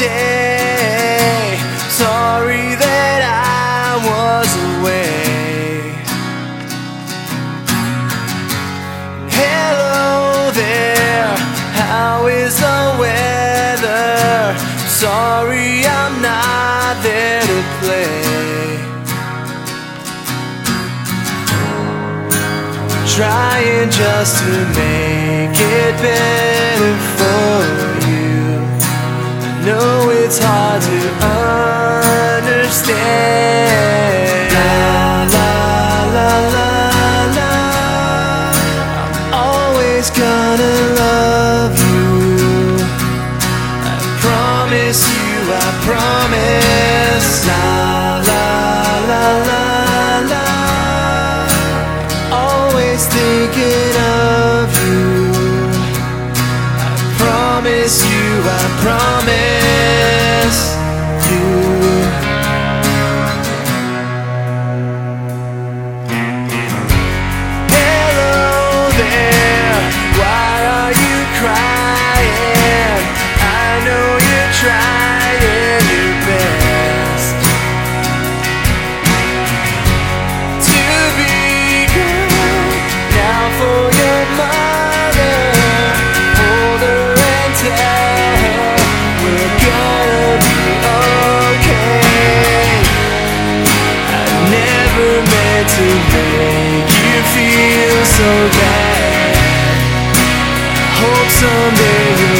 day? Sorry that I was away. Hello there, how is the weather? Sorry I'm not there to play. Trying just to make it better for you. Know it's hard to understand. La la la la la. I'm always gonna love you. I promise you, I promise. were meant to make you feel so bad. Hope someday